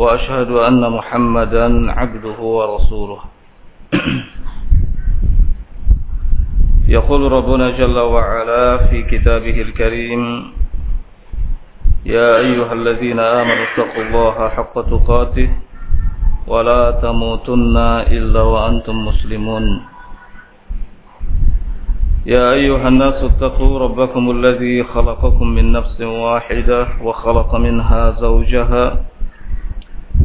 وأشهد أن محمدا عبده ورسوله. يقول ربنا جل وعلا في كتابه الكريم يا أيها الذين آمنوا اتقوا الله حق تقاته ولا تموتن إلا وأنتم مسلمون. يا أيها الناس اتقوا ربكم الذي خلقكم من نفس واحدة وخلق منها زوجها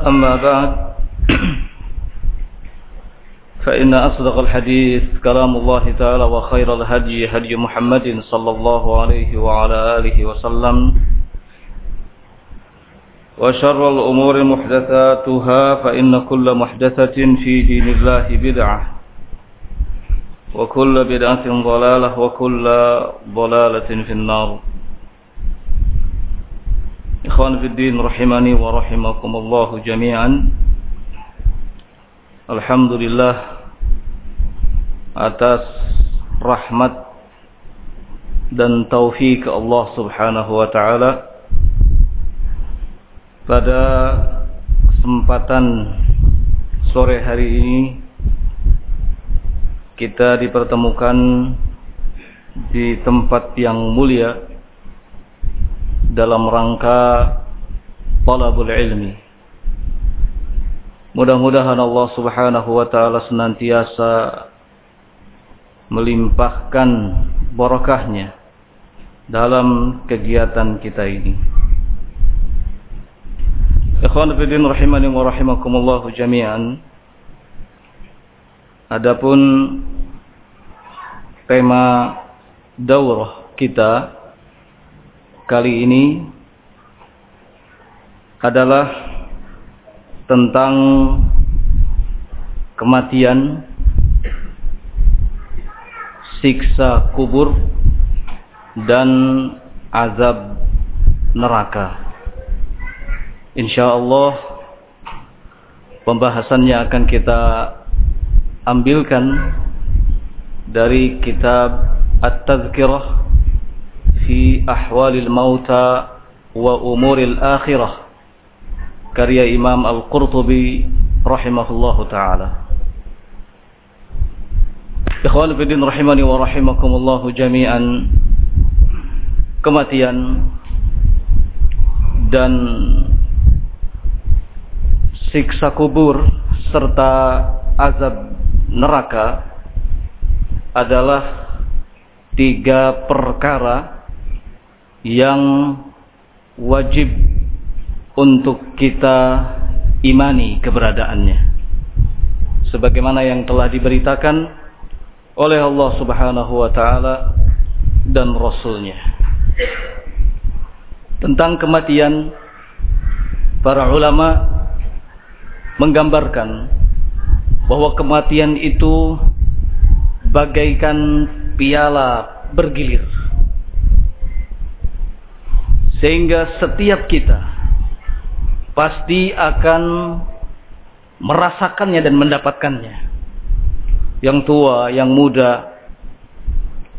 أما بعد فإن أصدق الحديث كلام الله تعالى وخير الهدي هدي محمد صلى الله عليه وعلى آله وسلم. وشر الأمور محدثاتها فإن كل محدثة في دين الله بدعة وكل بدعة ضلالة وكل ضلالة في النار. Ikhwan Fiddin rahimani wa rahimakumullah jami'an. Alhamdulillah atas rahmat dan taufik Allah subhanahu wa ta'ala pada kesempatan sore hari ini kita dipertemukan di tempat yang mulia dalam rangka talabul ilmi. Mudah-mudahan Allah Subhanahu wa taala senantiasa melimpahkan barakahnya dalam kegiatan kita ini. Ikhwan fillah rahimani wa rahimakumullah jami'an. Adapun tema daurah kita kali ini adalah tentang kematian, siksa kubur, dan azab neraka. Insya Allah pembahasannya akan kita ambilkan dari kitab At-Tazkirah Ahwalil Mauta wa Umuril Akhirah karya Imam Al-Qurtubi rahimahullahu taala. Ikhwan fillah rahimani wa rahimakumullah jami'an. Kematian dan siksa kubur serta azab neraka adalah tiga perkara yang wajib untuk kita imani keberadaannya. Sebagaimana yang telah diberitakan oleh Allah Subhanahu wa taala dan rasulnya. Tentang kematian para ulama menggambarkan bahwa kematian itu bagaikan piala bergilir sehingga setiap kita pasti akan merasakannya dan mendapatkannya. Yang tua, yang muda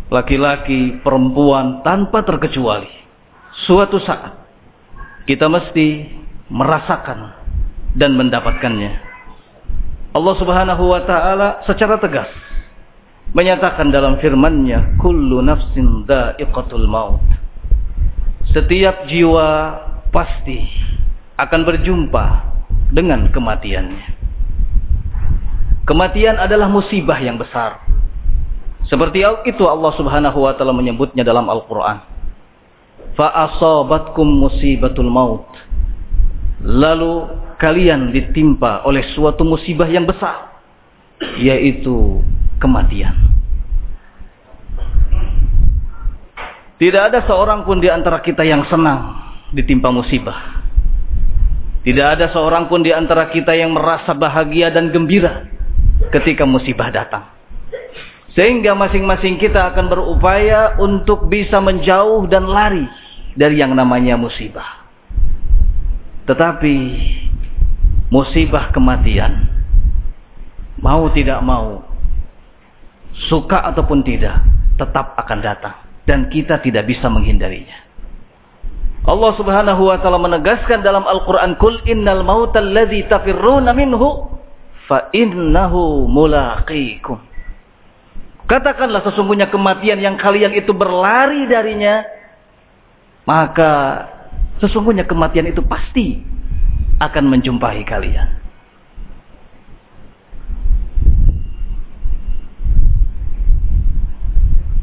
laki-laki, perempuan tanpa terkecuali. Suatu saat kita mesti merasakan dan mendapatkannya. Allah subhanahu wa ta'ala secara tegas menyatakan dalam firman-Nya kullu nafsin dha'iqatul maut setiap jiwa pasti akan berjumpa dengan kematiannya. Kematian adalah musibah yang besar. Seperti itu Allah Subhanahu wa taala menyebutnya dalam Al-Qur'an. Fa asabatkum musibatul maut. Lalu kalian ditimpa oleh suatu musibah yang besar yaitu kematian. Tidak ada seorang pun di antara kita yang senang ditimpa musibah. Tidak ada seorang pun di antara kita yang merasa bahagia dan gembira ketika musibah datang. Sehingga masing-masing kita akan berupaya untuk bisa menjauh dan lari dari yang namanya musibah. Tetapi musibah kematian mau tidak mau suka ataupun tidak tetap akan datang dan kita tidak bisa menghindarinya. Allah Subhanahu wa taala menegaskan dalam Al-Qur'an, "Qul innal mauta alladzi tafirruna minhu fa innahu mulaqikum." Katakanlah sesungguhnya kematian yang kalian itu berlari darinya, maka sesungguhnya kematian itu pasti akan menjumpai kalian.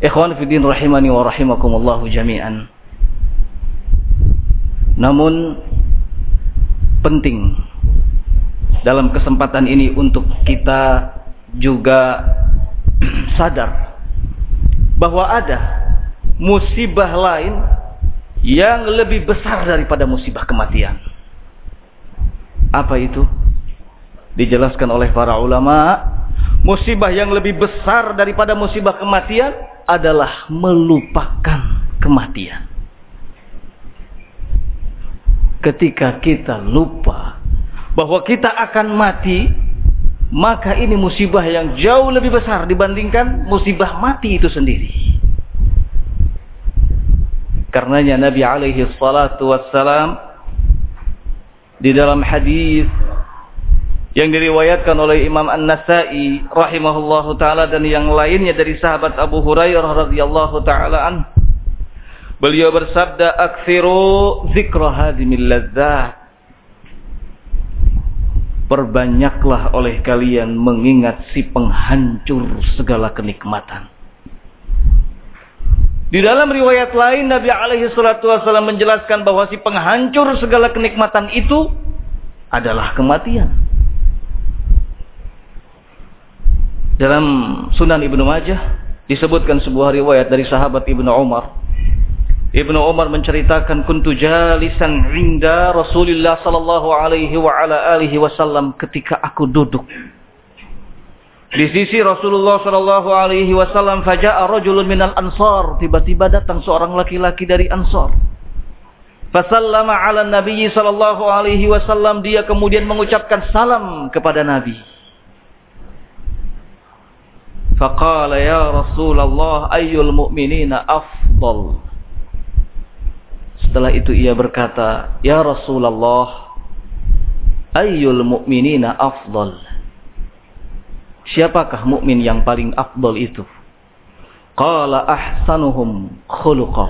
Ikhwan fiddin rahimani wa rahimakumullahu jami'an. Namun penting dalam kesempatan ini untuk kita juga sadar bahwa ada musibah lain yang lebih besar daripada musibah kematian. Apa itu? Dijelaskan oleh para ulama, musibah yang lebih besar daripada musibah kematian adalah melupakan kematian. Ketika kita lupa bahwa kita akan mati, maka ini musibah yang jauh lebih besar dibandingkan musibah mati itu sendiri. Karenanya Nabi alaihi salatu wassalam di dalam hadis yang diriwayatkan oleh Imam An-Nasai rahimahullahu taala dan yang lainnya dari sahabat Abu Hurairah radhiyallahu taala an beliau bersabda aktsiru dzikra hadimil ladzat perbanyaklah oleh kalian mengingat si penghancur segala kenikmatan. Di dalam riwayat lain Nabi alaihi salatu wasallam menjelaskan bahwa si penghancur segala kenikmatan itu adalah kematian Dalam Sunan Ibnu Majah disebutkan sebuah riwayat dari sahabat Ibnu Umar. Ibnu Umar menceritakan kuntu jalisan inda Rasulullah sallallahu alaihi wa ala alihi wasallam ketika aku duduk. Di sisi Rasulullah sallallahu alaihi wasallam faja'a rajulun minal ansar. Tiba-tiba datang seorang laki-laki dari Ansar. Fasallama ala Nabi sallallahu alaihi wasallam. Dia kemudian mengucapkan salam kepada Nabi Faqala ya Rasulullah ayyul mu'minina afdal. Setelah itu ia berkata, "Ya Rasulullah, ayyul mu'minina afdal?" Siapakah mukmin yang paling afdal itu? Qala ahsanuhum khuluqa.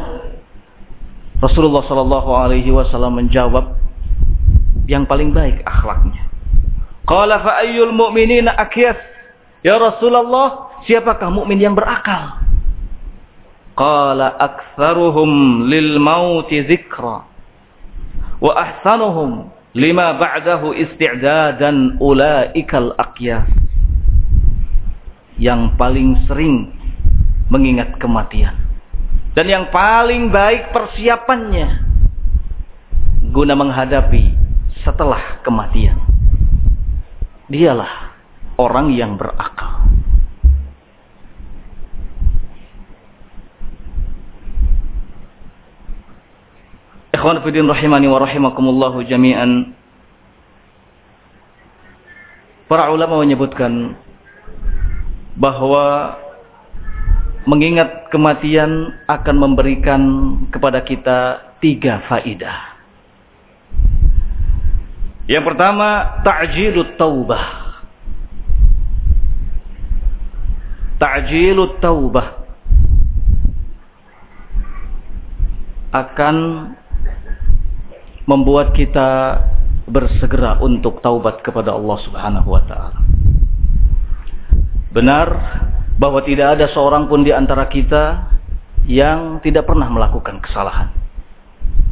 Rasulullah sallallahu alaihi wasallam menjawab, yang paling baik akhlaknya. Qala fa ayyul mu'minina akyas? Ya Rasulullah, Siapakah mukmin yang berakal? Qala aktsaruhum lil mauti dzikra wa ahsanuhum lima ba'dahu isti'dadan ulaikal aqyas. Yang paling sering mengingat kematian dan yang paling baik persiapannya guna menghadapi setelah kematian. Dialah orang yang berakal. Ikhwan Fidin rahimani wa rahimakumullahu jami'an. Para ulama menyebutkan bahwa mengingat kematian akan memberikan kepada kita tiga faidah. Yang pertama, ta'jilut taubah. Ta'jilut taubah akan membuat kita bersegera untuk taubat kepada Allah Subhanahu wa taala. Benar bahwa tidak ada seorang pun di antara kita yang tidak pernah melakukan kesalahan.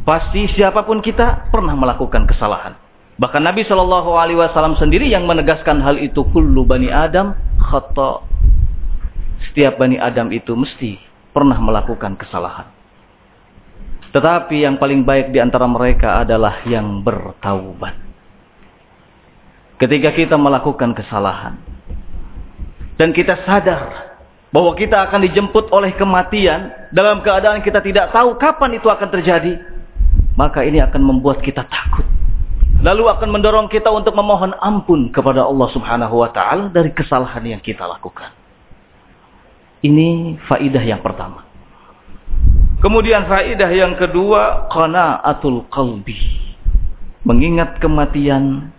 Pasti siapa pun kita pernah melakukan kesalahan. Bahkan Nabi Shallallahu Alaihi Wasallam sendiri yang menegaskan hal itu kullu bani Adam khata. Setiap bani Adam itu mesti pernah melakukan kesalahan. Tetapi yang paling baik di antara mereka adalah yang bertaubat. Ketika kita melakukan kesalahan dan kita sadar bahwa kita akan dijemput oleh kematian dalam keadaan kita tidak tahu kapan itu akan terjadi, maka ini akan membuat kita takut. Lalu akan mendorong kita untuk memohon ampun kepada Allah Subhanahu wa taala dari kesalahan yang kita lakukan. Ini faidah yang pertama. Kemudian faedah yang kedua, qanaatul qalbi. Mengingat kematian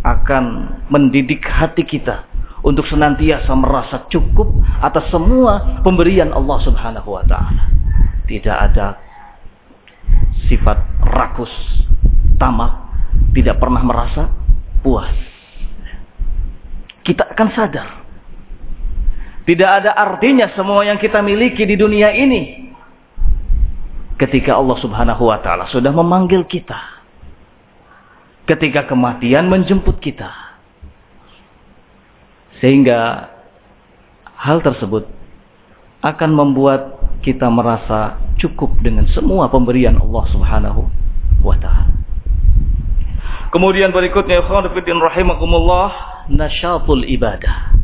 akan mendidik hati kita untuk senantiasa merasa cukup atas semua pemberian Allah Subhanahu wa taala. Tidak ada sifat rakus, tamak, tidak pernah merasa puas. Kita akan sadar. Tidak ada artinya semua yang kita miliki di dunia ini ketika Allah Subhanahu wa taala sudah memanggil kita. Ketika kematian menjemput kita. Sehingga hal tersebut akan membuat kita merasa cukup dengan semua pemberian Allah Subhanahu wa taala. Kemudian berikutnya ikhwan rahimakumullah nasyatul ibadah.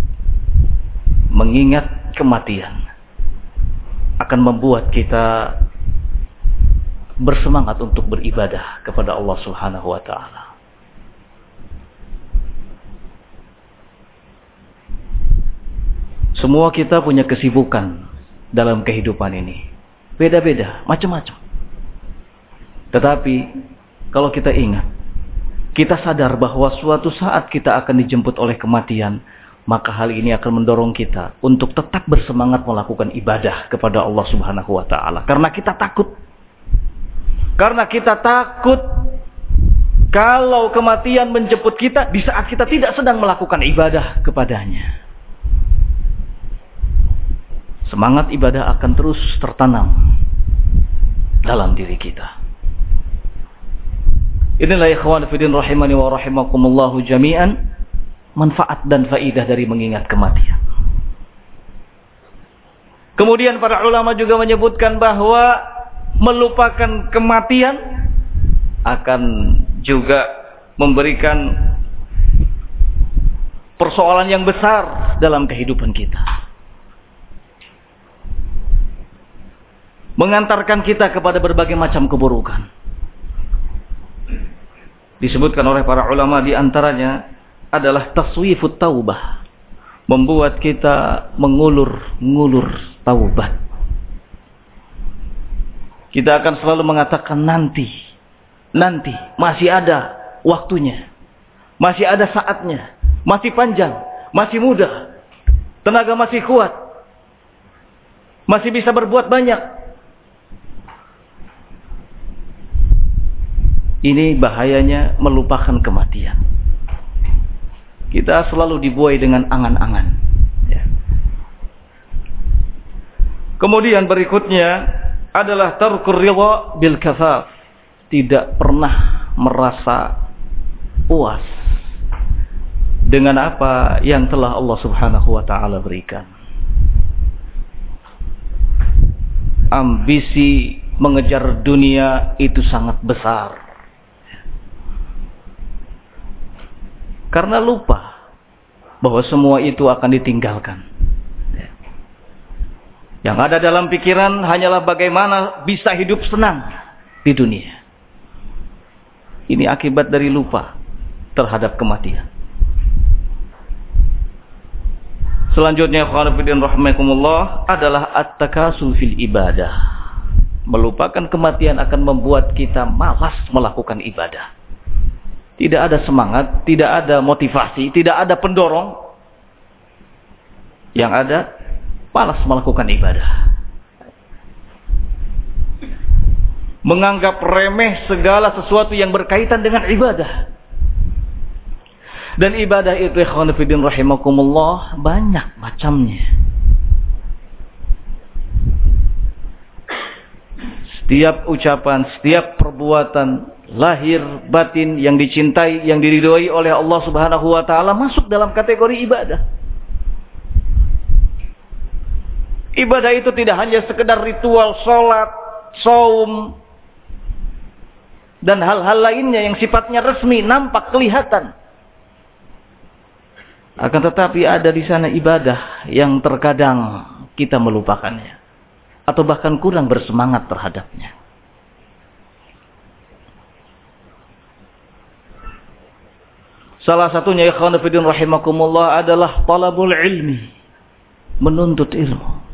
Mengingat kematian akan membuat kita bersemangat untuk beribadah kepada Allah Subhanahu wa taala. Semua kita punya kesibukan dalam kehidupan ini. Beda-beda, macam-macam. Tetapi kalau kita ingat, kita sadar bahwa suatu saat kita akan dijemput oleh kematian, maka hal ini akan mendorong kita untuk tetap bersemangat melakukan ibadah kepada Allah Subhanahu wa taala karena kita takut karena kita takut kalau kematian menjemput kita di saat kita tidak sedang melakukan ibadah kepadanya. Semangat ibadah akan terus tertanam dalam diri kita. Inilah ikhwan fidin rahimani wa rahimakumullahu jami'an manfaat dan faidah dari mengingat kematian. Kemudian para ulama juga menyebutkan bahwa melupakan kematian akan juga memberikan persoalan yang besar dalam kehidupan kita. Mengantarkan kita kepada berbagai macam keburukan. Disebutkan oleh para ulama di antaranya adalah taswifut taubah. Membuat kita mengulur-ngulur taubat kita akan selalu mengatakan nanti. Nanti. Masih ada waktunya. Masih ada saatnya. Masih panjang. Masih muda. Tenaga masih kuat. Masih bisa berbuat banyak. Ini bahayanya melupakan kematian. Kita selalu dibuai dengan angan-angan. Ya. Kemudian berikutnya adalah tarkur ridha bil kafaf. Tidak pernah merasa puas dengan apa yang telah Allah Subhanahu wa taala berikan. Ambisi mengejar dunia itu sangat besar. Karena lupa bahwa semua itu akan ditinggalkan. Yang ada dalam pikiran hanyalah bagaimana bisa hidup senang di dunia. Ini akibat dari lupa terhadap kematian. Selanjutnya khawatirin rahmatullah adalah at-takasul fil ibadah. Melupakan kematian akan membuat kita malas melakukan ibadah. Tidak ada semangat, tidak ada motivasi, tidak ada pendorong. Yang ada malas melakukan ibadah. menganggap remeh segala sesuatu yang berkaitan dengan ibadah. Dan ibadah itu ikhwan fillah rahimakumullah banyak macamnya. Setiap ucapan, setiap perbuatan lahir batin yang dicintai, yang diridhoi oleh Allah Subhanahu wa taala masuk dalam kategori ibadah. Ibadah itu tidak hanya sekedar ritual salat, saum dan hal-hal lainnya yang sifatnya resmi, nampak, kelihatan. Akan tetapi ada di sana ibadah yang terkadang kita melupakannya. Atau bahkan kurang bersemangat terhadapnya. Salah satunya ikhwan fillah rahimakumullah adalah talabul ilmi. Menuntut ilmu.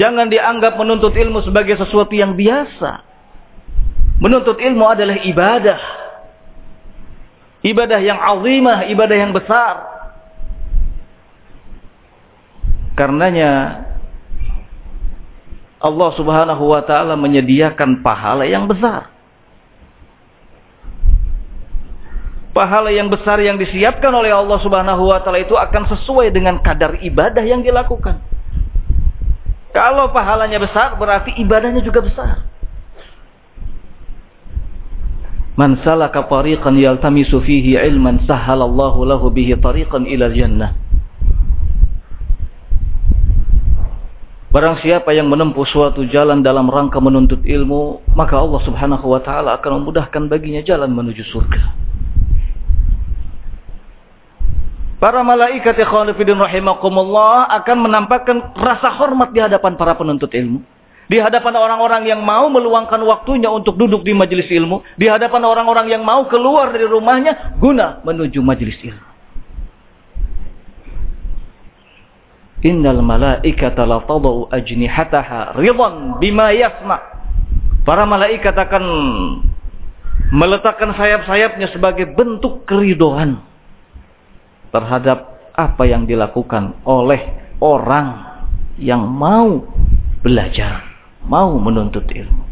Jangan dianggap menuntut ilmu sebagai sesuatu yang biasa. Menuntut ilmu adalah ibadah Ibadah yang azimah, ibadah yang besar. Karenanya Allah Subhanahu wa taala menyediakan pahala yang besar. Pahala yang besar yang disiapkan oleh Allah Subhanahu wa taala itu akan sesuai dengan kadar ibadah yang dilakukan. Kalau pahalanya besar berarti ibadahnya juga besar. Man salaka tariqan yaltamisu fihi ilman sahhalallahu lahu bihi tariqan ila jannah. Barang siapa yang menempuh suatu jalan dalam rangka menuntut ilmu, maka Allah Subhanahu wa taala akan memudahkan baginya jalan menuju surga. Para malaikat ikhwan fillah rahimakumullah akan menampakkan rasa hormat di hadapan para penuntut ilmu di hadapan orang-orang yang mau meluangkan waktunya untuk duduk di majelis ilmu, di hadapan orang-orang yang mau keluar dari rumahnya guna menuju majelis ilmu. Innal malaikata la tadau ajnihataha ridan bima yasma. Para malaikat akan meletakkan sayap-sayapnya sebagai bentuk keridoan terhadap apa yang dilakukan oleh orang yang mau belajar mau menuntut ilmu.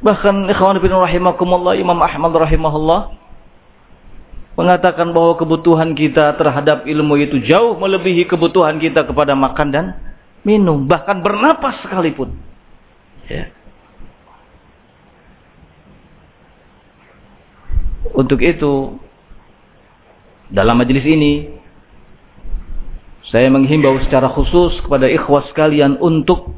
Bahkan ikhwan bin rahimakumullah Imam Ahmad rahimahullah mengatakan bahwa kebutuhan kita terhadap ilmu itu jauh melebihi kebutuhan kita kepada makan dan minum, bahkan bernapas sekalipun. Ya. Untuk itu dalam majelis ini saya menghimbau secara khusus kepada ikhwas sekalian untuk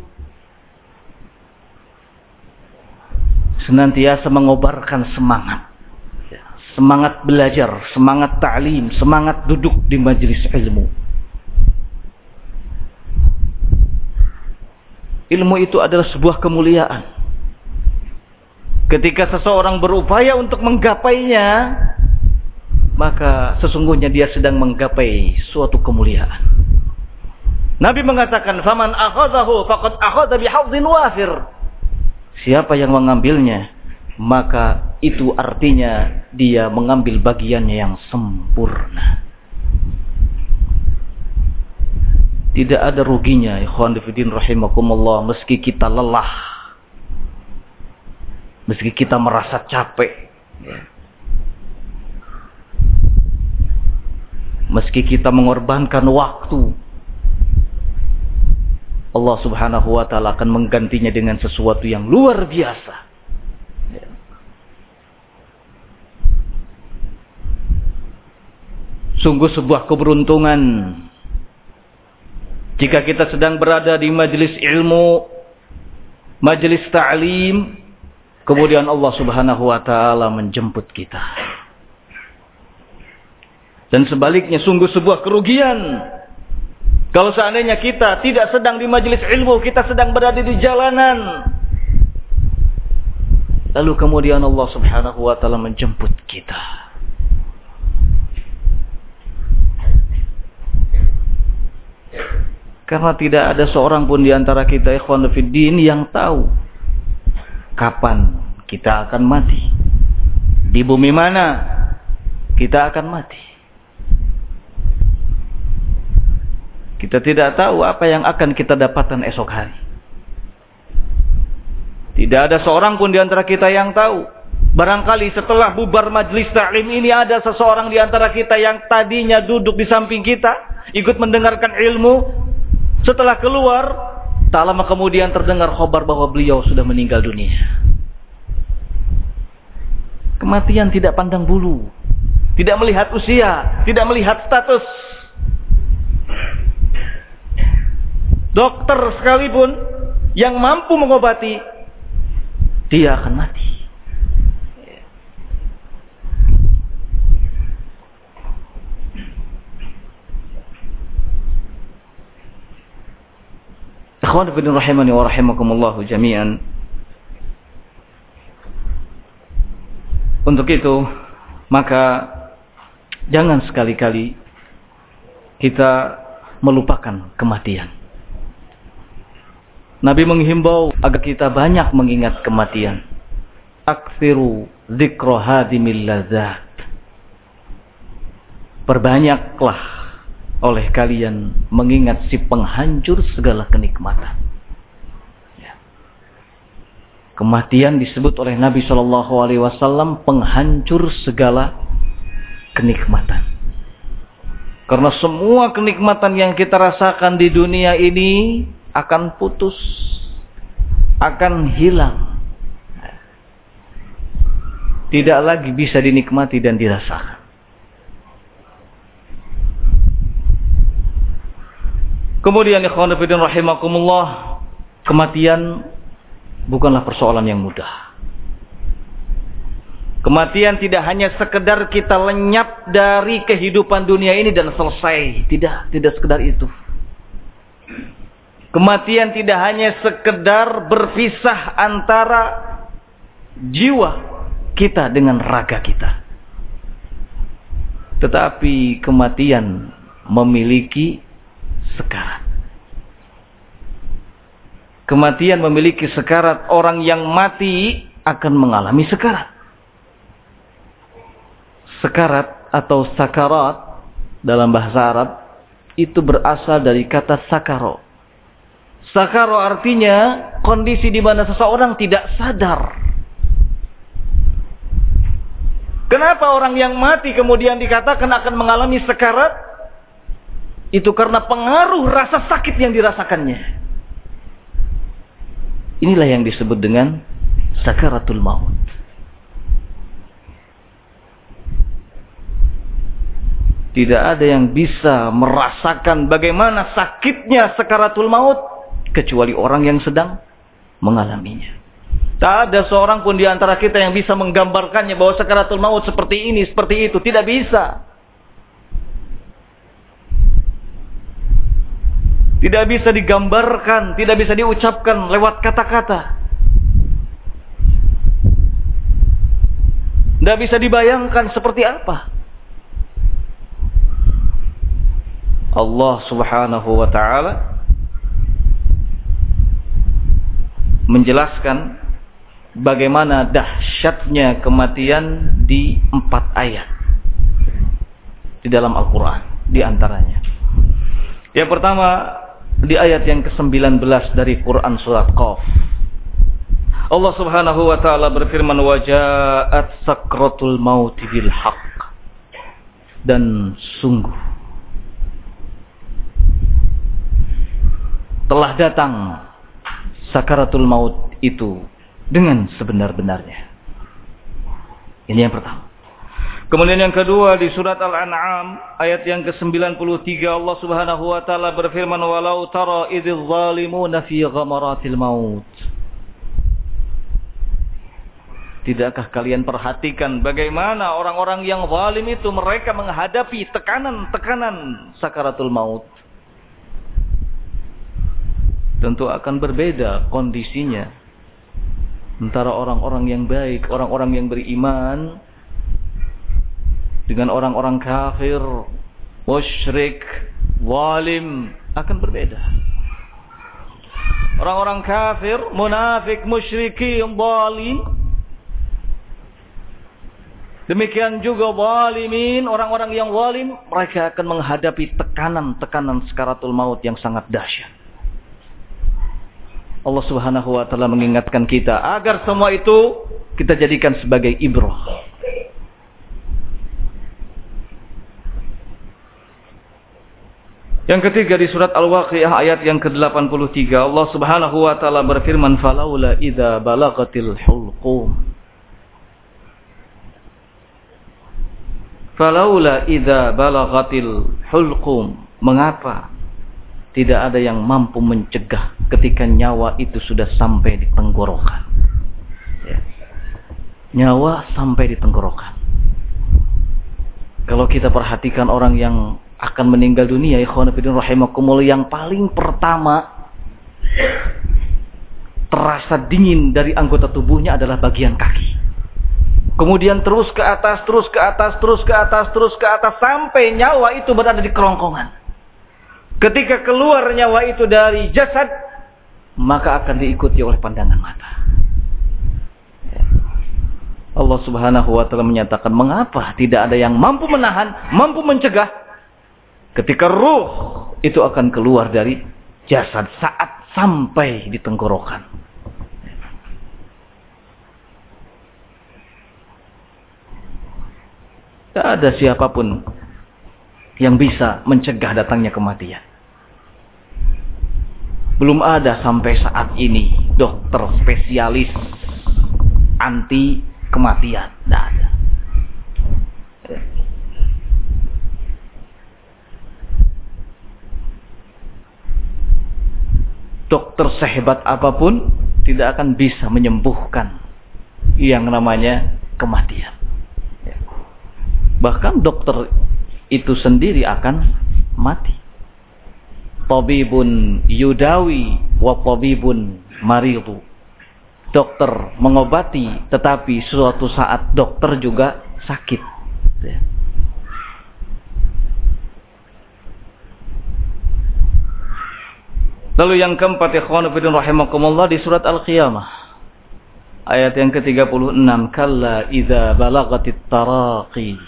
senantiasa mengobarkan semangat. Semangat belajar, semangat ta'lim, semangat duduk di majelis ilmu. Ilmu itu adalah sebuah kemuliaan. Ketika seseorang berupaya untuk menggapainya, maka sesungguhnya dia sedang menggapai suatu kemuliaan. Nabi mengatakan, "Faman akhadhahu faqad akhadha bihadzin wafir." Siapa yang mengambilnya, maka itu artinya dia mengambil bagiannya yang sempurna. Tidak ada ruginya, ikhwan fillah rahimakumullah, meski kita lelah. Meski kita merasa capek. Meski kita mengorbankan waktu, Allah subhanahu wa ta'ala akan menggantinya dengan sesuatu yang luar biasa. Sungguh sebuah keberuntungan. Jika kita sedang berada di majelis ilmu, majelis ta'lim, kemudian Allah subhanahu wa ta'ala menjemput kita. Dan sebaliknya sungguh sebuah kerugian kalau seandainya kita tidak sedang di majelis ilmu, kita sedang berada di jalanan. Lalu kemudian Allah subhanahu wa ta'ala menjemput kita. Karena tidak ada seorang pun di antara kita ikhwan yang tahu kapan kita akan mati. Di bumi mana kita akan mati. Kita tidak tahu apa yang akan kita dapatkan esok hari. Tidak ada seorang pun di antara kita yang tahu. Barangkali setelah bubar majlis taklim ini ada seseorang di antara kita yang tadinya duduk di samping kita, ikut mendengarkan ilmu. Setelah keluar, tak lama kemudian terdengar khabar bahwa beliau sudah meninggal dunia. Kematian tidak pandang bulu. Tidak melihat usia, tidak melihat status. Dokter sekalipun yang mampu mengobati, dia akan mati. Ikhwan fillah rahimani wa rahimakumullah jami'an. Untuk itu, maka jangan sekali-kali kita melupakan kematian. Nabi menghimbau agar kita banyak mengingat kematian. Aksiru zikro hadimil lazat. Perbanyaklah oleh kalian mengingat si penghancur segala kenikmatan. Ya. Kematian disebut oleh Nabi Shallallahu Alaihi Wasallam penghancur segala kenikmatan. Karena semua kenikmatan yang kita rasakan di dunia ini akan putus, akan hilang. Tidak lagi bisa dinikmati dan dirasakan. Kemudian ikhwan rahimakumullah, kematian bukanlah persoalan yang mudah. Kematian tidak hanya sekedar kita lenyap dari kehidupan dunia ini dan selesai. Tidak, tidak sekedar itu. Kematian tidak hanya sekedar berpisah antara jiwa kita dengan raga kita. Tetapi kematian memiliki sekarat. Kematian memiliki sekarat. Orang yang mati akan mengalami sekarat. Sekarat atau sakarat dalam bahasa Arab itu berasal dari kata sakaro Sakaro artinya kondisi di mana seseorang tidak sadar. Kenapa orang yang mati kemudian dikatakan akan mengalami sekarat? Itu karena pengaruh rasa sakit yang dirasakannya. Inilah yang disebut dengan sakaratul maut. Tidak ada yang bisa merasakan bagaimana sakitnya sakaratul maut kecuali orang yang sedang mengalaminya. Tak ada seorang pun di antara kita yang bisa menggambarkannya bahwa sakaratul maut seperti ini, seperti itu. Tidak bisa. Tidak bisa digambarkan, tidak bisa diucapkan lewat kata-kata. Tidak bisa dibayangkan seperti apa. Allah subhanahu wa ta'ala menjelaskan bagaimana dahsyatnya kematian di empat ayat di dalam Al-Quran di antaranya. Yang pertama di ayat yang ke-19 dari Quran surat Qaf. Allah Subhanahu wa taala berfirman wajaat sakratul maut bil haqq. Dan sungguh telah datang sakaratul maut itu dengan sebenar-benarnya. Ini yang pertama. Kemudian yang kedua di surat Al-An'am ayat yang ke-93 Allah Subhanahu wa taala berfirman walau tara idzal zalimuna fi ghamaratil maut. Tidakkah kalian perhatikan bagaimana orang-orang yang zalim itu mereka menghadapi tekanan-tekanan sakaratul maut tentu akan berbeda kondisinya antara orang-orang yang baik, orang-orang yang beriman dengan orang-orang kafir, musyrik, walim akan berbeda. Orang-orang kafir, munafik, musyrikin, zalim Demikian juga walimin, orang-orang yang walim, mereka akan menghadapi tekanan-tekanan sekaratul maut yang sangat dahsyat. Allah Subhanahu wa taala mengingatkan kita agar semua itu kita jadikan sebagai ibrah. Yang ketiga di surat Al-Waqiah ayat yang ke-83 Allah Subhanahu wa taala berfirman falaula idza balagatil hulqum Falaula idza balagatil hulqum. Mengapa tidak ada yang mampu mencegah ketika nyawa itu sudah sampai di tenggorokan? Ya. Nyawa sampai di tenggorokan. Kalau kita perhatikan orang yang akan meninggal dunia, ikhwan fillah rahimakumullah yang paling pertama terasa dingin dari anggota tubuhnya adalah bagian kaki. Kemudian terus ke atas, terus ke atas, terus ke atas, terus ke atas sampai nyawa itu berada di kerongkongan. Ketika keluar nyawa itu dari jasad, maka akan diikuti oleh pandangan mata. Allah Subhanahu wa taala menyatakan, "Mengapa tidak ada yang mampu menahan, mampu mencegah ketika ruh itu akan keluar dari jasad saat sampai di tenggorokan?" Tidak ada siapa pun yang bisa mencegah datangnya kematian. Belum ada sampai saat ini dokter spesialis anti kematian. Tidak ada. Dokter sehebat apa pun tidak akan bisa menyembuhkan yang namanya kematian. Bahkan dokter itu sendiri akan mati. Tabibun yudawi wa tabibun maridu. Dokter mengobati tetapi suatu saat dokter juga sakit. Ya. Lalu yang keempat ikhwan fillah rahimakumullah di surat Al-Qiyamah. Ayat yang ke-36, kalla idza balagatit taraqi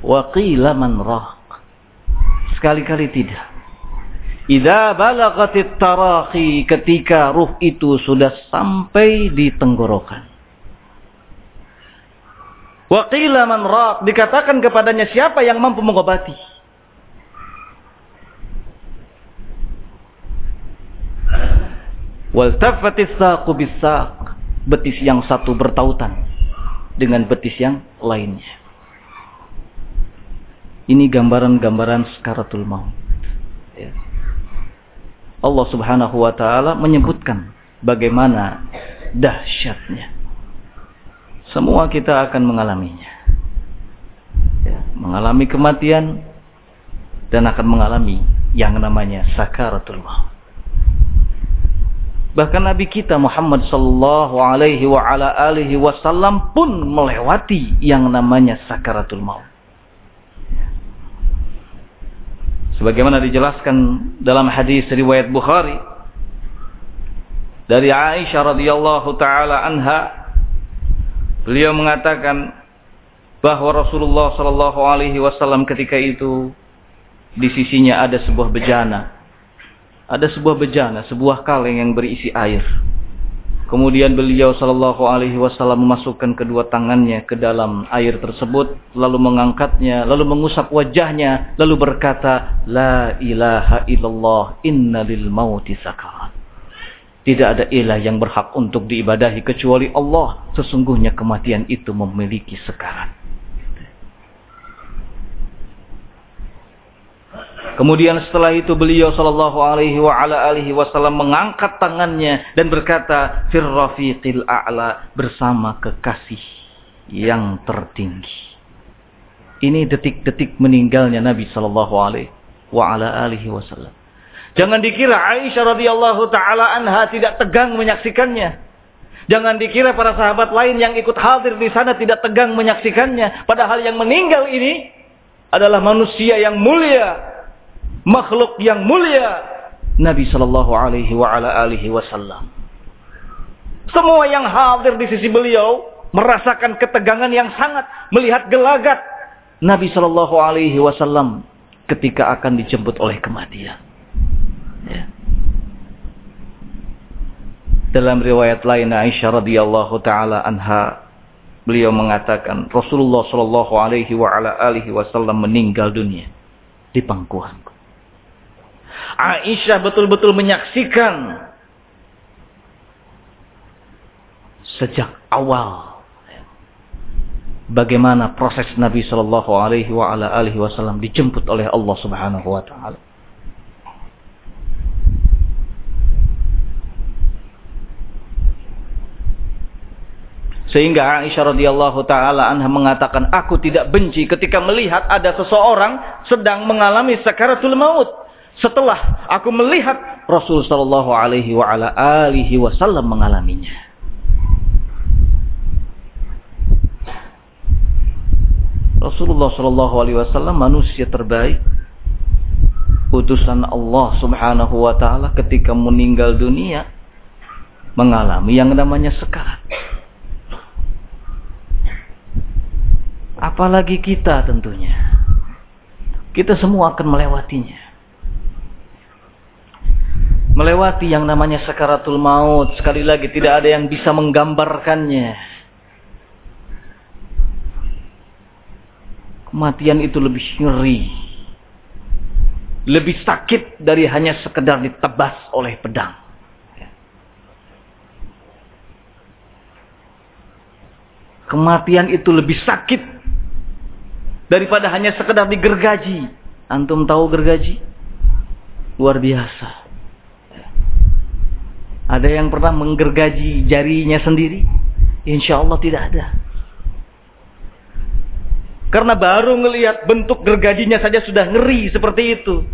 wa qila man raq. Sekali-kali tidak. Idza balagatit taraqi ketika ruh itu sudah sampai di tenggorokan. Wa qila man raq dikatakan kepadanya siapa yang mampu mengobati? Wal tafatis saqu bisaq betis yang satu bertautan dengan betis yang lainnya. Ini gambaran-gambaran sekaratul maut. Ya. Allah subhanahu wa ta'ala menyebutkan bagaimana dahsyatnya. Semua kita akan mengalaminya. Ya, mengalami kematian dan akan mengalami yang namanya sakaratul maut. Bahkan Nabi kita Muhammad sallallahu alaihi wa ala alihi wasallam pun melewati yang namanya sakaratul maut. sebagaimana dijelaskan dalam hadis riwayat Bukhari dari Aisyah radhiyallahu taala anha beliau mengatakan bahwa Rasulullah sallallahu alaihi wasallam ketika itu di sisinya ada sebuah bejana ada sebuah bejana sebuah kaleng yang berisi air Kemudian beliau sallallahu alaihi wasallam memasukkan kedua tangannya ke dalam air tersebut, lalu mengangkatnya, lalu mengusap wajahnya, lalu berkata, La ilaha illallah inna lil mauti sakarat. Tidak ada ilah yang berhak untuk diibadahi kecuali Allah. Sesungguhnya kematian itu memiliki sekarat. Kemudian setelah itu beliau sallallahu alaihi wa ala alihi wasallam mengangkat tangannya dan berkata, "Firrafiqil a'la bersama kekasih yang tertinggi." Ini detik-detik meninggalnya Nabi sallallahu alaihi wa ala alihi wasallam. Jangan dikira Aisyah radhiyallahu taala anha tidak tegang menyaksikannya. Jangan dikira para sahabat lain yang ikut hadir di sana tidak tegang menyaksikannya. Padahal yang meninggal ini adalah manusia yang mulia, makhluk yang mulia Nabi Shallallahu Alaihi wa ala alihi Wasallam. Semua yang hadir di sisi beliau merasakan ketegangan yang sangat, melihat gelagat Nabi Shallallahu Alaihi Wasallam ketika akan dijemput oleh kematian. Ya. Dalam riwayat lain Aisyah radhiyallahu taala anha beliau mengatakan Rasulullah Shallallahu alaihi wa ala wasallam meninggal dunia di pangkuanku. Aisyah betul-betul menyaksikan sejak awal bagaimana proses Nabi Shallallahu Alaihi Wasallam dijemput oleh Allah Subhanahu Wa Taala. Sehingga Aisyah radhiyallahu taala anha mengatakan, "Aku tidak benci ketika melihat ada seseorang sedang mengalami sakaratul maut." Setelah aku melihat Rasul sallallahu alaihi wa ala alihi wasallam mengalaminya. Rasulullah sallallahu alaihi wasallam manusia terbaik utusan Allah Subhanahu wa taala ketika meninggal dunia mengalami yang namanya sekarat. Apalagi kita tentunya. Kita semua akan melewatinya. Melewati yang namanya sekaratul maut. Sekali lagi tidak ada yang bisa menggambarkannya. Kematian itu lebih ngeri. Lebih sakit dari hanya sekedar ditebas oleh pedang. Kematian itu lebih sakit daripada hanya sekedar digergaji. Antum tahu gergaji? Luar biasa. Ada yang pernah menggergaji jarinya sendiri? Insya Allah tidak ada. Karena baru ngelihat bentuk gergajinya saja sudah ngeri seperti itu.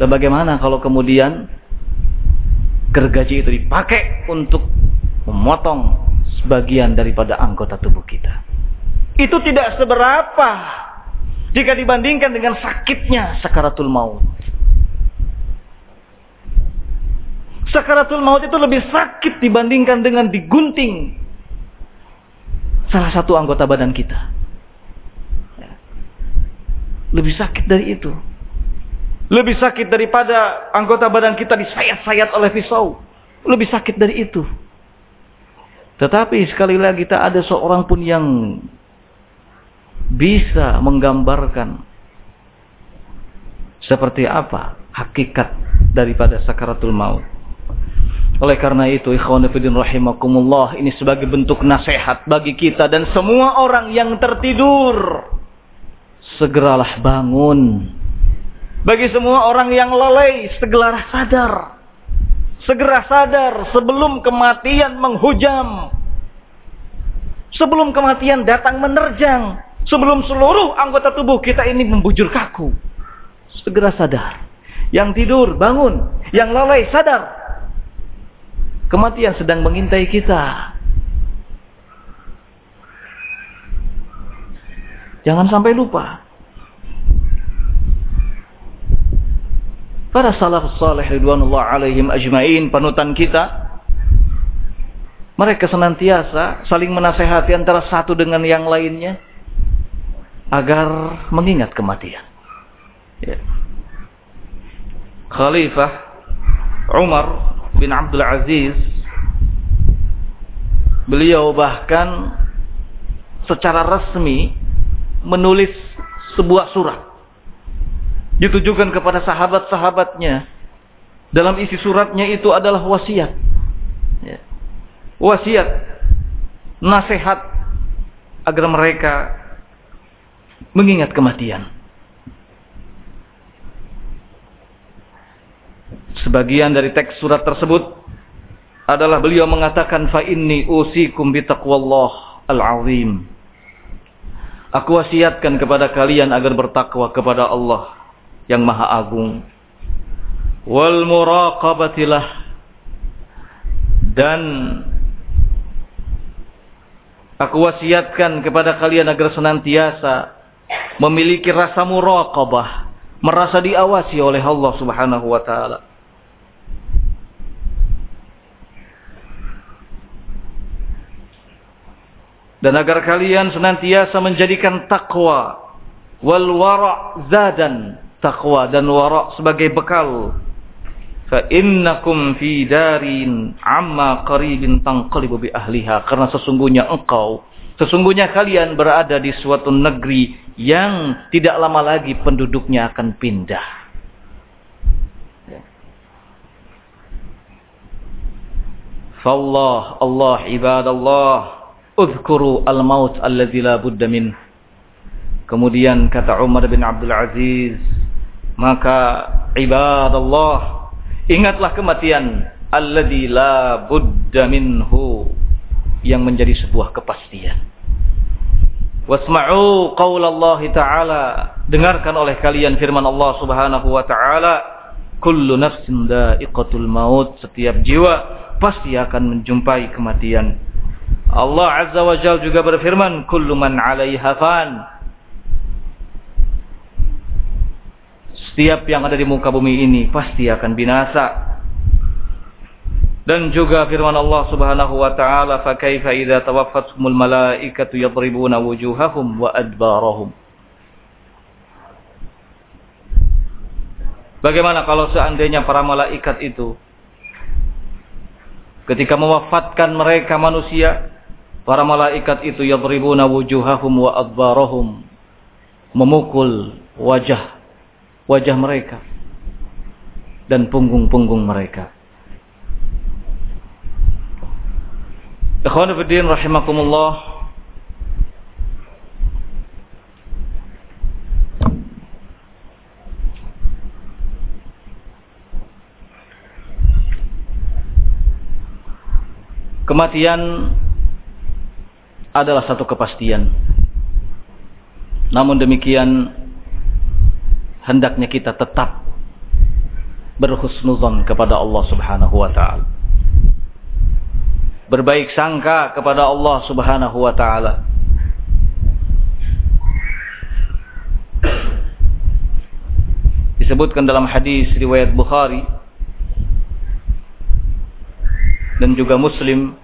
Dan bagaimana kalau kemudian gergaji itu dipakai untuk memotong sebagian daripada anggota tubuh kita? itu tidak seberapa jika dibandingkan dengan sakitnya sakaratul maut. Sakaratul maut itu lebih sakit dibandingkan dengan digunting salah satu anggota badan kita. Lebih sakit dari itu. Lebih sakit daripada anggota badan kita disayat-sayat oleh pisau. Lebih sakit dari itu. Tetapi sekali lagi tak ada seorang pun yang bisa menggambarkan seperti apa hakikat daripada sakaratul maut. Oleh karena itu, ikhwan fillah rahimakumullah, ini sebagai bentuk nasihat bagi kita dan semua orang yang tertidur. Segeralah bangun. Bagi semua orang yang lalai, segeralah sadar. Segera sadar sebelum kematian menghujam. Sebelum kematian datang menerjang. Sebelum seluruh anggota tubuh kita ini membujur kaku. Segera sadar. Yang tidur, bangun. Yang lalai, sadar. Kematian sedang mengintai kita. Jangan sampai lupa. Para salaf salih ridwanullah alaihim ajmain panutan kita mereka senantiasa saling menasehati antara satu dengan yang lainnya agar mengingat kematian. Ya. Khalifah Umar bin Abdul Aziz beliau bahkan secara resmi menulis sebuah surat ditujukan kepada sahabat-sahabatnya dalam isi suratnya itu adalah wasiat ya. wasiat nasihat agar mereka mengingat kematian. Sebagian dari teks surat tersebut adalah beliau mengatakan fa inni usikum bi taqwallah al-azim. Aku wasiatkan kepada kalian agar bertakwa kepada Allah yang Maha Agung. Wal muraqabatilah dan aku wasiatkan kepada kalian agar senantiasa memiliki rasa muraqabah, merasa diawasi oleh Allah Subhanahu wa taala. Dan agar kalian senantiasa menjadikan takwa wal wara' zadan takwa dan wara' sebagai bekal. Fa innakum fi darin amma qaribin tanqalibu bi ahliha. Karena sesungguhnya engkau sesungguhnya kalian berada di suatu negeri yang tidak lama lagi penduduknya akan pindah. Fallah Allah ibadallah Uzkuru al-maut alladzi la budda min. Kemudian kata Umar bin Abdul Aziz, maka ibadallah ingatlah kematian alladzi la budda minhu yang menjadi sebuah kepastian. Wasma'u Allah ta'ala dengarkan oleh kalian firman Allah Subhanahu wa taala kullu nafsin da'iqatul maut setiap jiwa pasti akan menjumpai kematian Allah Azza wa Jal juga berfirman, "Kullu man 'alaiha fan." Setiap yang ada di muka bumi ini pasti akan binasa. Dan juga firman Allah Subhanahu wa taala, "Fa kaifa idza malaikatu yadribuna wujuhahum wa adbarahum." Bagaimana kalau seandainya para malaikat itu ketika mewafatkan mereka manusia Para malaikat itu yadribuna wujuhahum wa adbarahum. Memukul wajah wajah mereka dan punggung-punggung mereka. Ikhwan fillah rahimakumullah. Kematian adalah satu kepastian. Namun demikian hendaknya kita tetap berhusnuzon kepada Allah Subhanahu wa taala. Berbaik sangka kepada Allah Subhanahu wa taala. Disebutkan dalam hadis riwayat Bukhari dan juga Muslim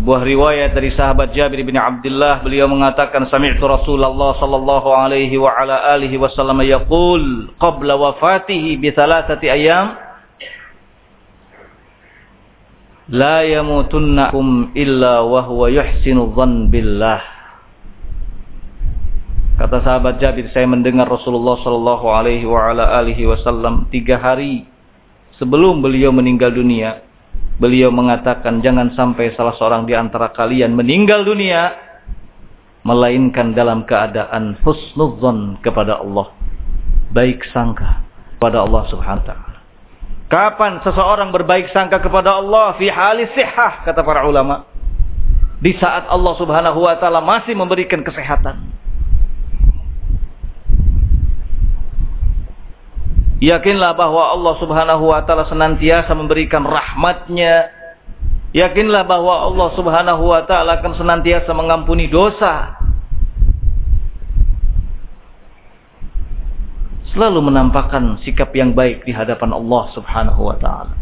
sebuah riwayat dari sahabat Jabir bin Abdullah beliau mengatakan sami'tu Rasulullah sallallahu alaihi wa ala alihi wasallam yaqul qabla wafatihi bi thalathati ayyam la yamutunnakum illa wa huwa yuhsinu dhann billah kata sahabat Jabir saya mendengar Rasulullah sallallahu alaihi wa ala alihi wasallam tiga hari sebelum beliau meninggal dunia Beliau mengatakan jangan sampai salah seorang di antara kalian meninggal dunia melainkan dalam keadaan husnudzon kepada Allah. Baik sangka kepada Allah Subhanahu wa taala. Kapan seseorang berbaik sangka kepada Allah fi halis sihah kata para ulama? Di saat Allah Subhanahu wa taala masih memberikan kesehatan. Yakinlah bahwa Allah subhanahu wa ta'ala senantiasa memberikan rahmatnya. Yakinlah bahwa Allah subhanahu wa ta'ala akan senantiasa mengampuni dosa. Selalu menampakkan sikap yang baik di hadapan Allah subhanahu wa ta'ala.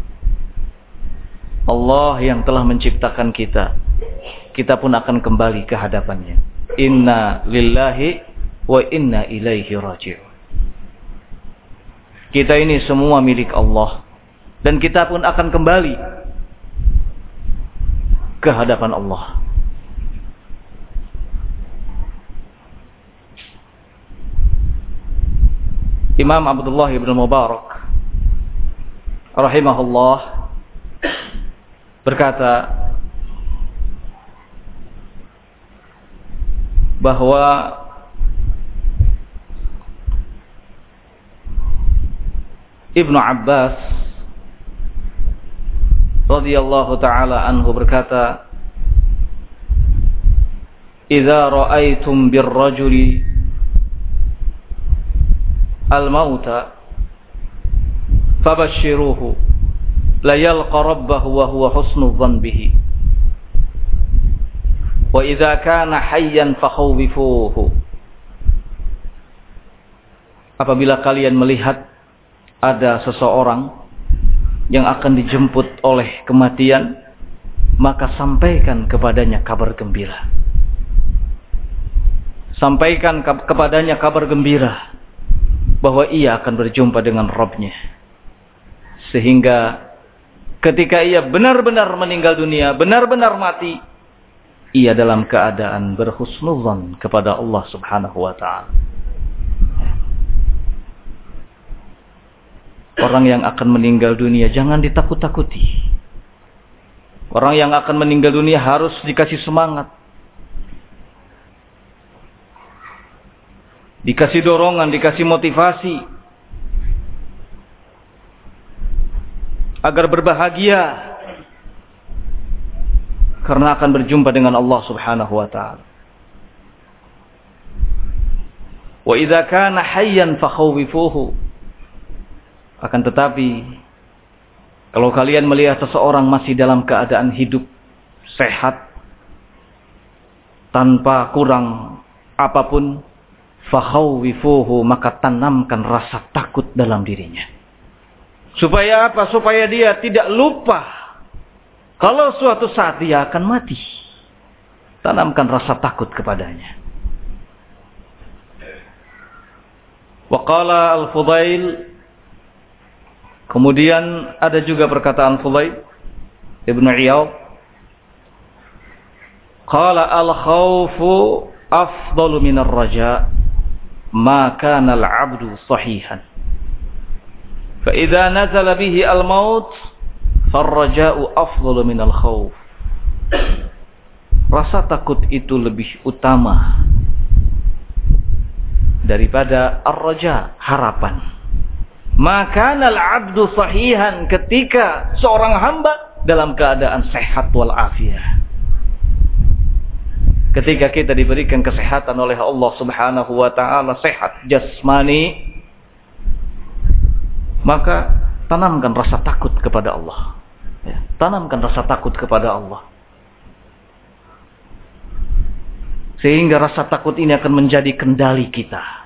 Allah yang telah menciptakan kita. Kita pun akan kembali ke hadapannya. Inna lillahi wa inna ilaihi raji'un. Kita ini semua milik Allah. Dan kita pun akan kembali ke hadapan Allah. Imam Abdullah ibn Mubarak rahimahullah berkata bahwa Ibnu Abbas radhiyallahu taala anhu berkata "Idza ra'aitum birrajuli al-mauta fabashshiruhu la yalqa rabbahu wa huwa husnu dhann bihi wa idza kana hayyan fakhawwifuhu Apabila kalian melihat ada seseorang yang akan dijemput oleh kematian, maka sampaikan kepadanya kabar gembira. Sampaikan kepadanya kabar gembira bahwa ia akan berjumpa dengan Robnya. Sehingga ketika ia benar-benar meninggal dunia, benar-benar mati, ia dalam keadaan berhusnuzan kepada Allah Subhanahu wa taala. Orang yang akan meninggal dunia jangan ditakut-takuti. Orang yang akan meninggal dunia harus dikasih semangat. Dikasih dorongan, dikasih motivasi. Agar berbahagia. Karena akan berjumpa dengan Allah subhanahu wa ta'ala. Wa idza kana hayyan fakhawifuhu akan tetapi, kalau kalian melihat seseorang masih dalam keadaan hidup sehat, tanpa kurang apa pun, fakhawwifuhu maka tanamkan rasa takut dalam dirinya. Supaya apa? Supaya dia tidak lupa kalau suatu saat dia akan mati. Tanamkan rasa takut kepadanya. Waqala al-Fudail Kemudian ada juga perkataan Fulay Ibn Iyad. Qala al-khawfu afdalu min ar-raja ma kana al-'abdu sahihan. Fa idza nazala bihi al-maut far-raja'u afdalu min al-khawf. Rasa takut itu lebih utama daripada ar-raja, harapan. Maka al-abdu sahihan ketika seorang hamba dalam keadaan sehat wal afiat. Ketika kita diberikan kesehatan oleh Allah Subhanahu wa taala, sehat jasmani, maka tanamkan rasa takut kepada Allah. Ya, tanamkan rasa takut kepada Allah. Sehingga rasa takut ini akan menjadi kendali kita.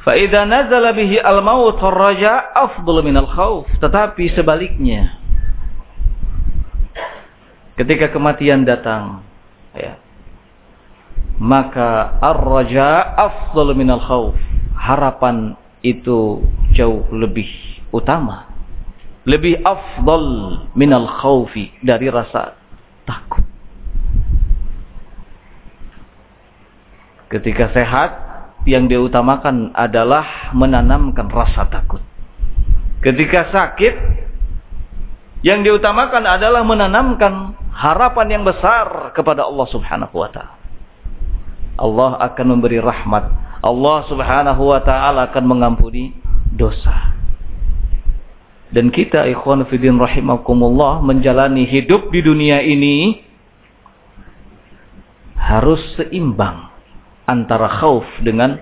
Fa'idha nazala bihi al-maut raja afdul min al-khawf. Tetapi sebaliknya. Ketika kematian datang. Ya, maka ar-raja afdul min al-khawf. Harapan itu jauh lebih utama. Lebih afdal min al-khawfi. Dari rasa takut. Ketika sehat yang diutamakan adalah menanamkan rasa takut. Ketika sakit, yang diutamakan adalah menanamkan harapan yang besar kepada Allah Subhanahu wa taala. Allah akan memberi rahmat. Allah Subhanahu wa taala akan mengampuni dosa. Dan kita ikhwan fillah rahimakumullah menjalani hidup di dunia ini harus seimbang antara khauf dengan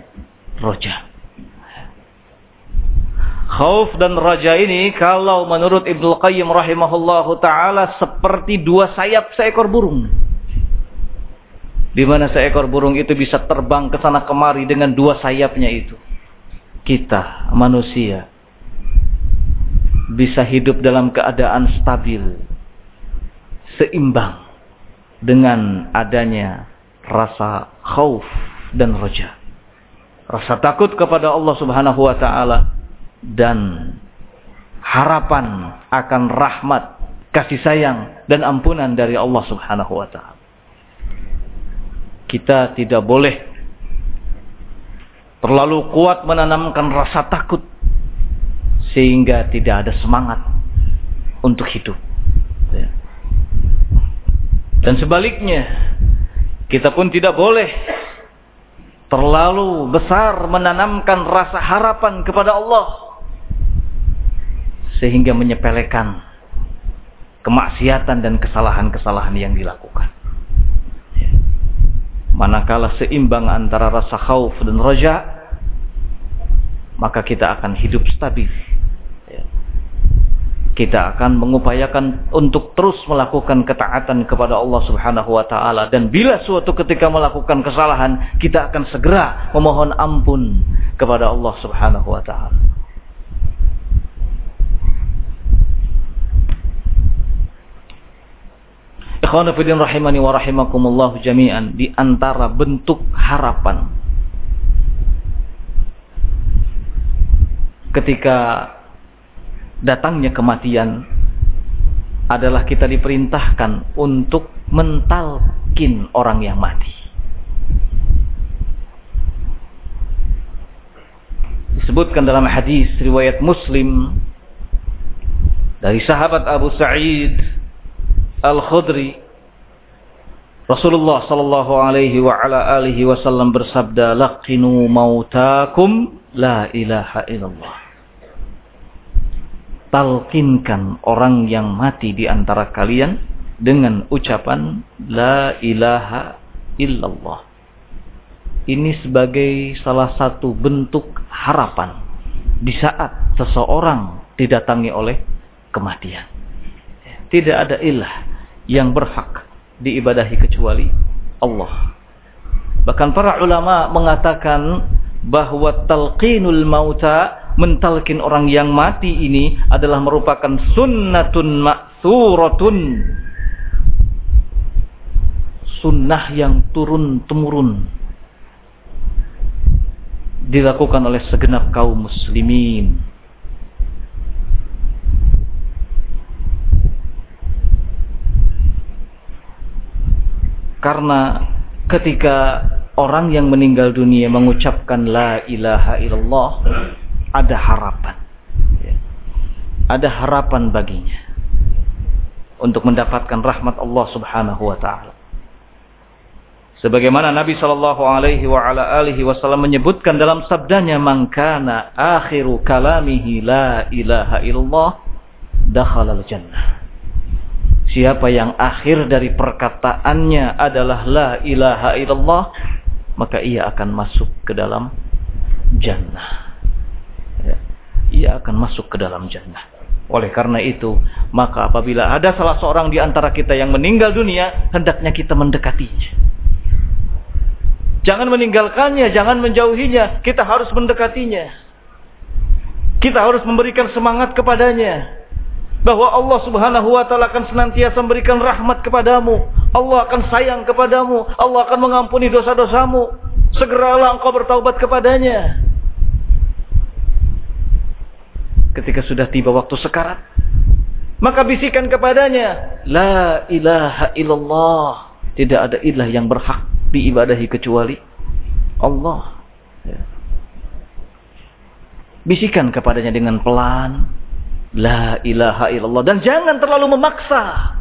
roja. Khauf dan raja ini kalau menurut Ibnu Qayyim rahimahullahu taala seperti dua sayap seekor burung. Di mana seekor burung itu bisa terbang ke sana kemari dengan dua sayapnya itu. Kita manusia bisa hidup dalam keadaan stabil, seimbang dengan adanya rasa khauf dan roja. Rasa takut kepada Allah subhanahu wa ta'ala dan harapan akan rahmat, kasih sayang dan ampunan dari Allah subhanahu wa ta'ala. Kita tidak boleh terlalu kuat menanamkan rasa takut sehingga tidak ada semangat untuk hidup. Ya. Dan sebaliknya, kita pun tidak boleh terlalu besar menanamkan rasa harapan kepada Allah sehingga menyepelekan kemaksiatan dan kesalahan-kesalahan yang dilakukan. Ya. Manakala seimbang antara rasa khauf dan raja, maka kita akan hidup stabil kita akan mengupayakan untuk terus melakukan ketaatan kepada Allah Subhanahu wa taala dan bila suatu ketika melakukan kesalahan kita akan segera memohon ampun kepada Allah Subhanahu wa taala. Ikhwana rahimani wa rahimakumullah jami'an di antara bentuk harapan ketika datangnya kematian adalah kita diperintahkan untuk mentalkin orang yang mati. Disebutkan dalam hadis riwayat Muslim dari sahabat Abu Sa'id Al-Khudri Rasulullah sallallahu alaihi wa ala alihi wasallam bersabda laqinu mautakum la ilaha illallah Talkinkan orang yang mati di antara kalian dengan ucapan la ilaha illallah Ini sebagai salah satu bentuk harapan di saat seseorang didatangi oleh kematian tidak ada ilah yang berhak diibadahi kecuali Allah. Bahkan para ulama mengatakan bahwa talqinul mauta mentalkin orang yang mati ini adalah merupakan sunnatun ma'thuratun. Sunnah yang turun temurun. Dilakukan oleh segenap kaum muslimin. Karena ketika orang yang meninggal dunia mengucapkan la ilaha illallah, ada harapan. Ya. Ada harapan baginya untuk mendapatkan rahmat Allah Subhanahu wa taala. Sebagaimana Nabi sallallahu alaihi wa ala alihi wasallam menyebutkan dalam sabdanya man kana akhiru kalamihi la ilaha illallah dakhala al-jannah. Siapa yang akhir dari perkataannya adalah la ilaha illallah, maka ia akan masuk ke dalam jannah. Ia akan masuk ke dalam jannah. Oleh karena itu, maka apabila ada salah seorang di antara kita yang meninggal dunia, hendaknya kita mendekatinya. Jangan meninggalkannya, jangan menjauhinya. Kita harus mendekatinya. Kita harus memberikan semangat kepadanya bahwa Allah Subhanahu wa taala akan senantiasa memberikan rahmat kepadamu. Allah akan sayang kepadamu. Allah akan mengampuni dosa-dosamu. Segeralah engkau bertaubat kepadanya. Ketika sudah tiba waktu sekarat, maka bisikan kepadanya, La ilaha illallah. Tidak ada ilah yang berhak diibadahi kecuali Allah. Ya. Bisikan kepadanya dengan pelan, La ilaha illallah. Dan jangan terlalu memaksa.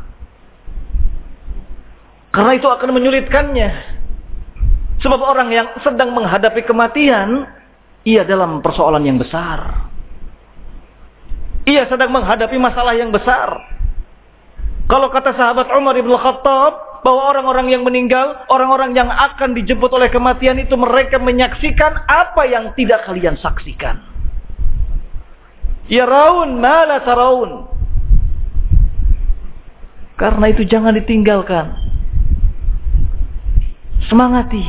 Karena itu akan menyulitkannya. Sebab orang yang sedang menghadapi kematian, ia dalam persoalan yang besar. Ia sedang menghadapi masalah yang besar. Kalau kata sahabat Umar ibn Khattab, bahwa orang-orang yang meninggal, orang-orang yang akan dijemput oleh kematian itu mereka menyaksikan apa yang tidak kalian saksikan. Yaraun mala taraun. Karena itu jangan ditinggalkan. Semangati.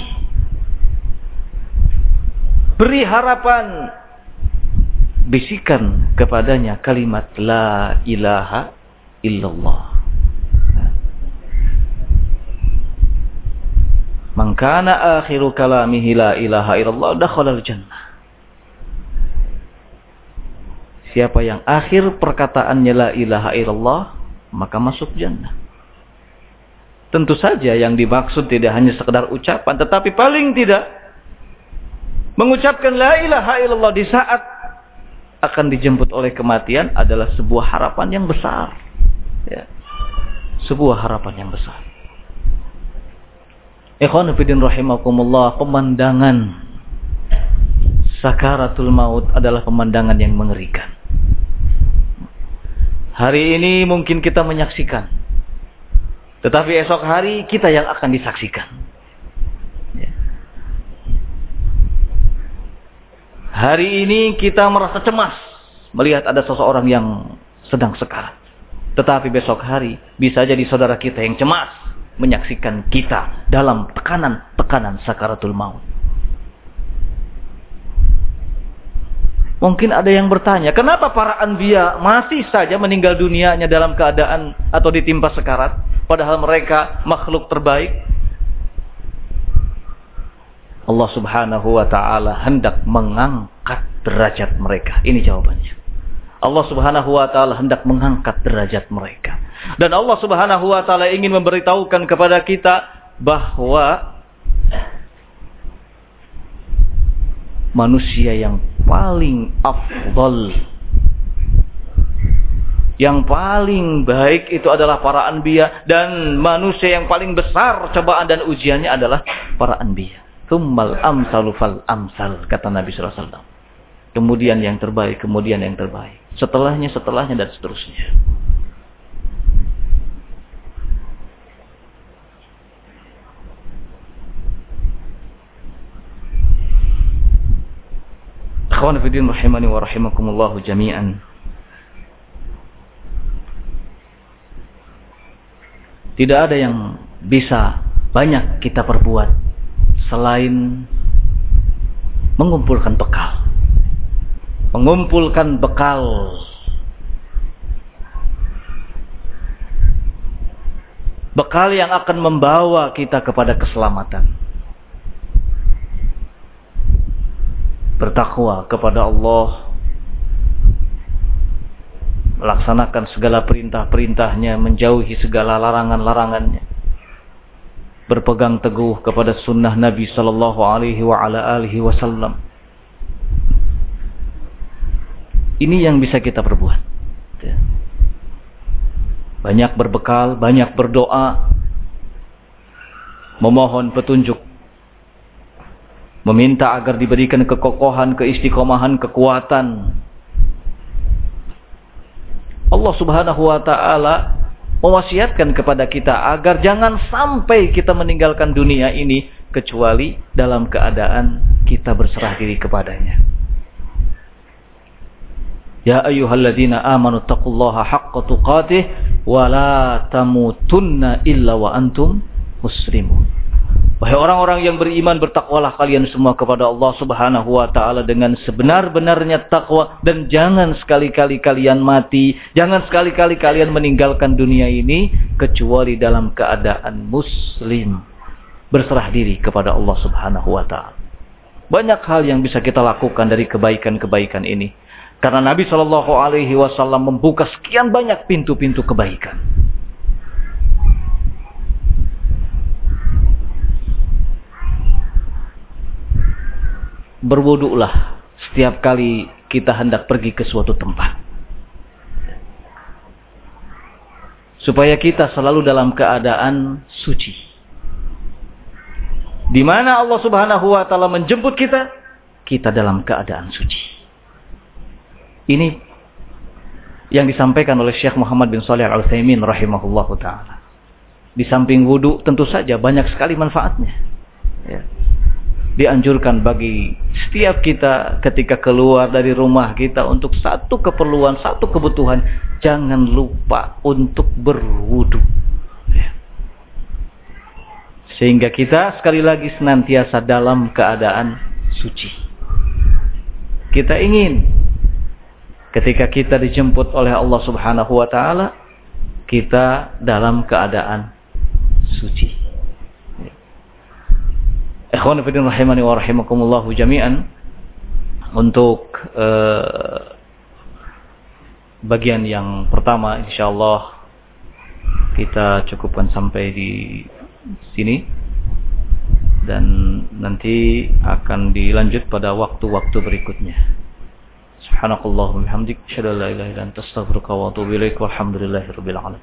Beri harapan. Bisikan kepadanya kalimat La ilaha illallah. Mangkana akhiru kalamihi la ilaha illallah dakhalal jannah. Siapa yang akhir perkataannya la ilaha illallah, maka masuk jannah. Tentu saja yang dimaksud tidak hanya sekedar ucapan, tetapi paling tidak mengucapkan la ilaha illallah di saat akan dijemput oleh kematian adalah sebuah harapan yang besar. Ya. Sebuah harapan yang besar. Ikhwan fillah rahimakumullah, pemandangan sakaratul maut adalah pemandangan yang mengerikan. Hari ini mungkin kita menyaksikan. Tetapi esok hari kita yang akan disaksikan. Hari ini kita merasa cemas melihat ada seseorang yang sedang sekarat. Tetapi besok hari bisa jadi saudara kita yang cemas menyaksikan kita dalam tekanan-tekanan sakaratul maut. Mungkin ada yang bertanya, kenapa para anbiya masih saja meninggal dunianya dalam keadaan atau ditimpa sekarat, padahal mereka makhluk terbaik? Allah Subhanahu wa taala hendak mengangkat derajat mereka. Ini jawabannya. Allah Subhanahu wa taala hendak mengangkat derajat mereka. Dan Allah Subhanahu wa taala ingin memberitahukan kepada kita bahwa manusia yang paling afdal yang paling baik itu adalah para anbiya dan manusia yang paling besar cobaan dan ujiannya adalah para anbiya. Tsummal amsalu fal amsal kata Nabi wasallam. Kemudian yang terbaik, kemudian yang terbaik. Setelahnya, setelahnya dan seterusnya. Akhwan fiddin rahimani wa rahimakumullahu jami'an. Tidak ada yang bisa banyak kita perbuat selain mengumpulkan bekal. Mengumpulkan bekal. Bekal yang akan membawa kita kepada keselamatan. bertakwa kepada Allah melaksanakan segala perintah-perintahnya menjauhi segala larangan-larangannya berpegang teguh kepada sunnah Nabi sallallahu alaihi wasallam. Ini yang bisa kita perbuat. Banyak berbekal banyak berdoa memohon petunjuk meminta agar diberikan kekokohan, keistiqomahan, kekuatan. Allah Subhanahu wa taala mewasiatkan kepada kita agar jangan sampai kita meninggalkan dunia ini kecuali dalam keadaan kita berserah diri kepadanya. Ya ayyuhalladzina amanu taqullaha haqqa tuqatih wa la tamutunna illa wa antum muslimun. Wahai orang-orang yang beriman bertakwalah kalian semua kepada Allah Subhanahu wa taala dengan sebenar-benarnya takwa dan jangan sekali-kali kalian mati, jangan sekali-kali kalian meninggalkan dunia ini kecuali dalam keadaan muslim. Berserah diri kepada Allah Subhanahu wa taala. Banyak hal yang bisa kita lakukan dari kebaikan-kebaikan ini. Karena Nabi Shallallahu alaihi wasallam membuka sekian banyak pintu-pintu kebaikan. Berwuduklah setiap kali kita hendak pergi ke suatu tempat. Supaya kita selalu dalam keadaan suci. Di mana Allah Subhanahu wa taala menjemput kita, kita dalam keadaan suci. Ini yang disampaikan oleh Syekh Muhammad bin Shalih Al-Utsaimin rahimahullahu taala. Di samping wudhu tentu saja banyak sekali manfaatnya. Ya dianjurkan bagi setiap kita ketika keluar dari rumah kita untuk satu keperluan, satu kebutuhan, jangan lupa untuk berwudu. Ya. Sehingga kita sekali lagi senantiasa dalam keadaan suci. Kita ingin ketika kita dijemput oleh Allah Subhanahu wa taala, kita dalam keadaan suci. Ikhwan fillah rahimani wa rahimakumullah jami'an untuk uh, bagian yang pertama insyaallah kita cukupkan sampai di sini dan nanti akan dilanjut pada waktu-waktu berikutnya. Subhanakallahumma bihamdik, asyhadu an la ilaha illa anta astaghfiruka wa atubu ilaik. Walhamdulillahirabbil alamin.